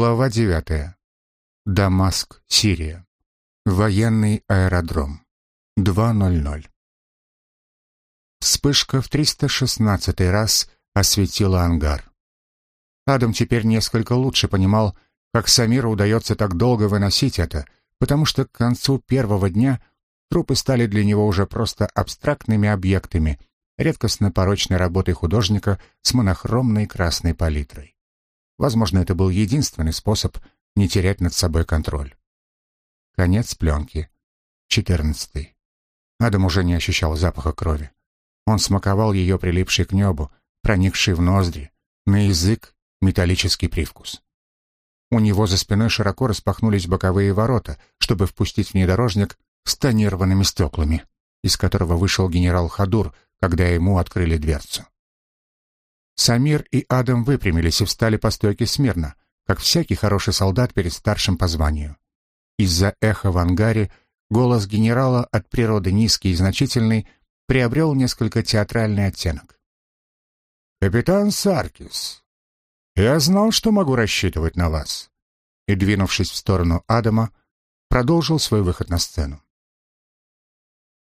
Глава 9. Дамаск, Сирия. Военный аэродром. 2.00. Вспышка в 316 раз осветила ангар. Адам теперь несколько лучше понимал, как Самиру удается так долго выносить это, потому что к концу первого дня трупы стали для него уже просто абстрактными объектами, редкостно порочной работой художника с монохромной красной палитрой. Возможно, это был единственный способ не терять над собой контроль. Конец пленки. Четырнадцатый. Адам уже не ощущал запаха крови. Он смаковал ее прилипший к небу, проникший в ноздри, на язык металлический привкус. У него за спиной широко распахнулись боковые ворота, чтобы впустить внедорожник с тонированными стеклами, из которого вышел генерал Хадур, когда ему открыли дверцу. Самир и Адам выпрямились и встали по стойке смирно, как всякий хороший солдат перед старшим по званию. Из-за эха в ангаре голос генерала от природы низкий и значительный приобрел несколько театральный оттенок. «Капитан Саркис, я знал, что могу рассчитывать на вас», и, двинувшись в сторону Адама, продолжил свой выход на сцену.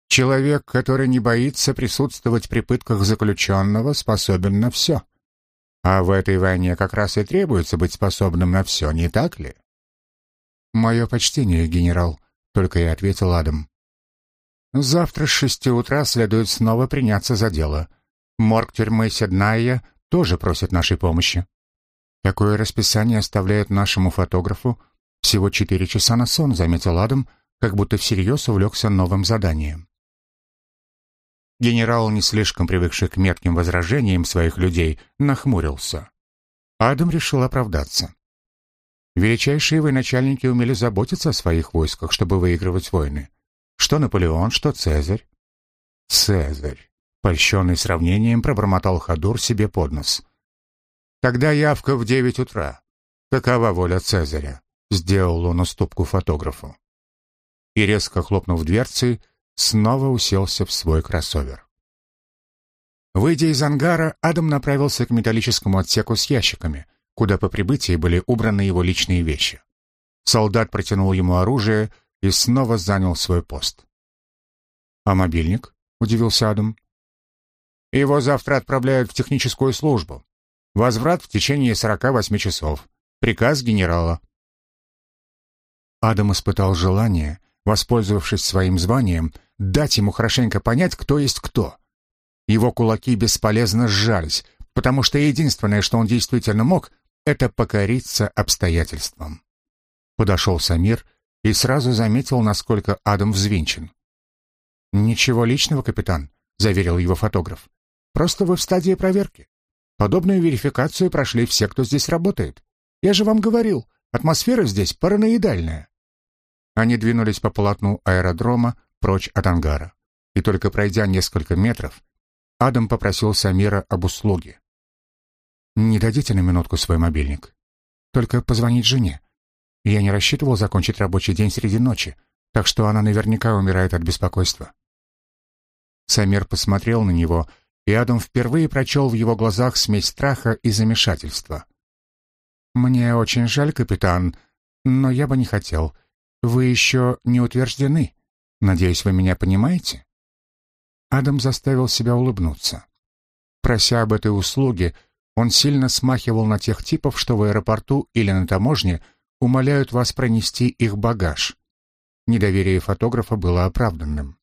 Человек, который не боится присутствовать при пытках заключенного, способен на все. А в этой войне как раз и требуется быть способным на все, не так ли? «Мое почтение, генерал», — только и ответил Адам. «Завтра с шести утра следует снова приняться за дело. Морг тюрьмы Седная тоже просит нашей помощи. Такое расписание оставляет нашему фотографу всего четыре часа на сон», — заметил Адам, как будто всерьез увлекся новым заданием. Генерал, не слишком привыкший к метким возражениям своих людей, нахмурился. Адам решил оправдаться. Величайшие военачальники умели заботиться о своих войсках, чтобы выигрывать войны. Что Наполеон, что Цезарь. Цезарь, польщенный сравнением, пробормотал Хадур себе под нос. Тогда явка в девять утра. Какова воля Цезаря? Сделал он уступку фотографу. И резко хлопнув дверцей, снова уселся в свой кроссовер. Выйдя из ангара, Адам направился к металлическому отсеку с ящиками, куда по прибытии были убраны его личные вещи. Солдат протянул ему оружие и снова занял свой пост. «А мобильник?» — удивился Адам. «Его завтра отправляют в техническую службу. Возврат в течение 48 часов. Приказ генерала». Адам испытал желание, воспользовавшись своим званием, дать ему хорошенько понять, кто есть кто. Его кулаки бесполезно сжались, потому что единственное, что он действительно мог, это покориться обстоятельствам. Подошел Самир и сразу заметил, насколько Адам взвинчен. «Ничего личного, капитан», — заверил его фотограф. «Просто вы в стадии проверки. Подобную верификацию прошли все, кто здесь работает. Я же вам говорил, атмосфера здесь параноидальная». Они двинулись по полотну аэродрома, прочь от ангара. И только пройдя несколько метров, Адам попросил Самира об услуге. «Не дадите на минутку свой мобильник? Только позвонить жене. Я не рассчитывал закончить рабочий день среди ночи, так что она наверняка умирает от беспокойства». Самир посмотрел на него, и Адам впервые прочел в его глазах смесь страха и замешательства. «Мне очень жаль, капитан, но я бы не хотел. Вы еще не утверждены. Надеюсь, вы меня понимаете?» Адам заставил себя улыбнуться. Прося об этой услуге, он сильно смахивал на тех типов, что в аэропорту или на таможне умоляют вас пронести их багаж. Недоверие фотографа было оправданным.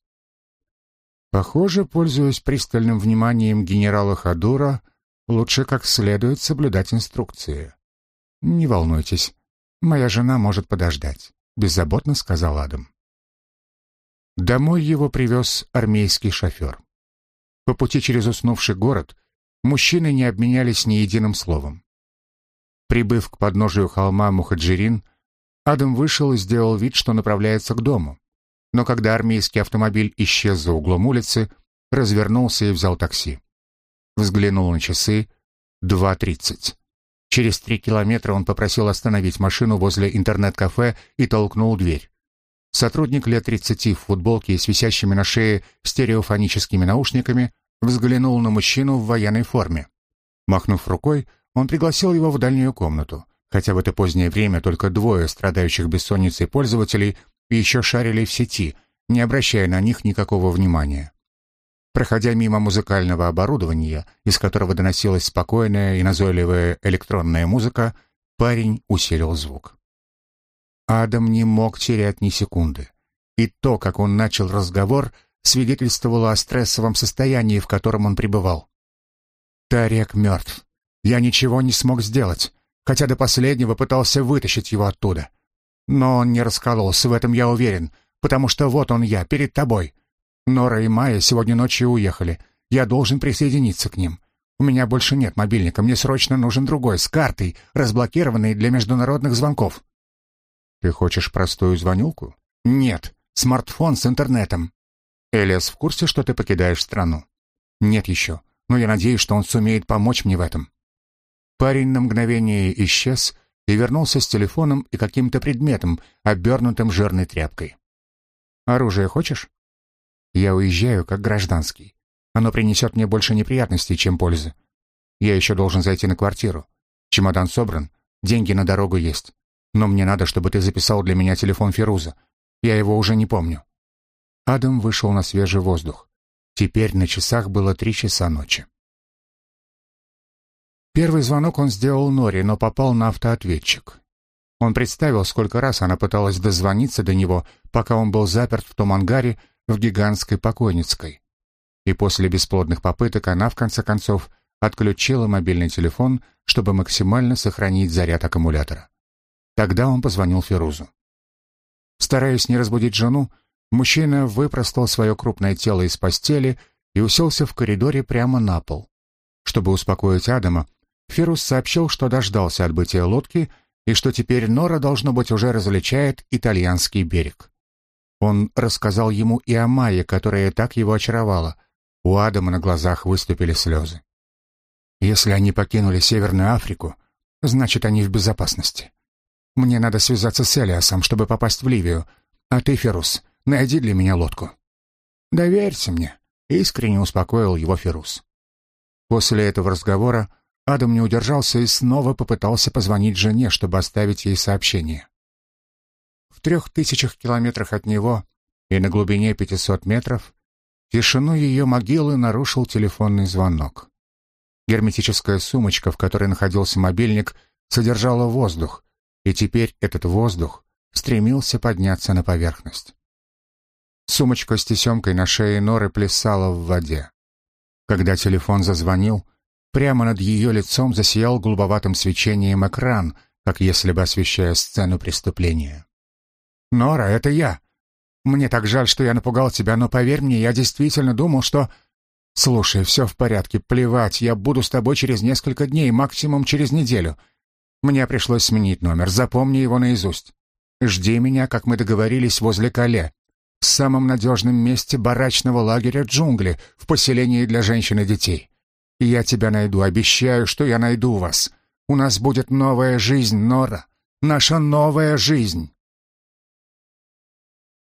Похоже, пользуясь пристальным вниманием генерала Хадура, лучше как следует соблюдать инструкции. «Не волнуйтесь, моя жена может подождать», — беззаботно сказал Адам. Домой его привез армейский шофер. По пути через уснувший город мужчины не обменялись ни единым словом. Прибыв к подножию холма Мухаджирин, Адам вышел и сделал вид, что направляется к дому. Но когда армейский автомобиль исчез за углом улицы, развернулся и взял такси. Взглянул на часы — 2.30. Через три километра он попросил остановить машину возле интернет-кафе и толкнул дверь. Сотрудник лет 30 в футболке с висящими на шее стереофоническими наушниками взглянул на мужчину в военной форме. Махнув рукой, он пригласил его в дальнюю комнату, хотя в это позднее время только двое страдающих бессонницей пользователей еще шарили в сети, не обращая на них никакого внимания. Проходя мимо музыкального оборудования, из которого доносилась спокойная и назойливая электронная музыка, парень усилил звук. Адам не мог терять ни секунды. И то, как он начал разговор, свидетельствовало о стрессовом состоянии, в котором он пребывал. Тарек мертв. Я ничего не смог сделать, хотя до последнего пытался вытащить его оттуда. Но он не раскололся, в этом я уверен, потому что вот он я, перед тобой. Нора и Майя сегодня ночью уехали. Я должен присоединиться к ним. У меня больше нет мобильника, мне срочно нужен другой, с картой, разблокированной для международных звонков. Ты хочешь простую звонилку? Нет, смартфон с интернетом. Элиас в курсе, что ты покидаешь страну? Нет еще, но я надеюсь, что он сумеет помочь мне в этом. Парень на мгновение исчез и вернулся с телефоном и каким-то предметом, обернутым жирной тряпкой. «Оружие хочешь?» «Я уезжаю как гражданский. Оно принесет мне больше неприятностей, чем пользы. Я еще должен зайти на квартиру. Чемодан собран, деньги на дорогу есть. Но мне надо, чтобы ты записал для меня телефон Фируза. Я его уже не помню». Адам вышел на свежий воздух. Теперь на часах было три часа ночи. Первый звонок он сделал Нори, но попал на автоответчик. Он представил, сколько раз она пыталась дозвониться до него, пока он был заперт в том ангаре в гигантской покойницкой. И после бесплодных попыток она, в конце концов, отключила мобильный телефон, чтобы максимально сохранить заряд аккумулятора. Тогда он позвонил Фирузу. Стараясь не разбудить жену, Мужчина выпростал свое крупное тело из постели и уселся в коридоре прямо на пол. Чтобы успокоить Адама, Фирус сообщил, что дождался отбытия лодки и что теперь Нора, должно быть, уже различает итальянский берег. Он рассказал ему и о Майе, которая так его очаровала. У Адама на глазах выступили слезы. «Если они покинули Северную Африку, значит, они в безопасности. Мне надо связаться с Элиасом, чтобы попасть в Ливию. А ты, Фирус, Найди для меня лодку». «Доверься мне», — искренне успокоил его Ферус. После этого разговора Адам не удержался и снова попытался позвонить жене, чтобы оставить ей сообщение. Трех тысячах километрах от него и на глубине пятисот метров тишину ее могилы нарушил телефонный звонок. Герметическая сумочка, в которой находился мобильник, содержала воздух, и теперь этот воздух стремился подняться на поверхность. Сумочка с тесемкой на шее Норы плясала в воде. Когда телефон зазвонил, прямо над ее лицом засиял голубоватым свечением экран, как если бы освещая сцену преступления. «Нора, это я. Мне так жаль, что я напугал тебя, но поверь мне, я действительно думал, что...» «Слушай, все в порядке, плевать, я буду с тобой через несколько дней, максимум через неделю. Мне пришлось сменить номер, запомни его наизусть. Жди меня, как мы договорились, возле Кале в самом надежном месте барачного лагеря джунгли, в поселении для женщин и детей. Я тебя найду, обещаю, что я найду вас. У нас будет новая жизнь, Нора. Наша новая жизнь.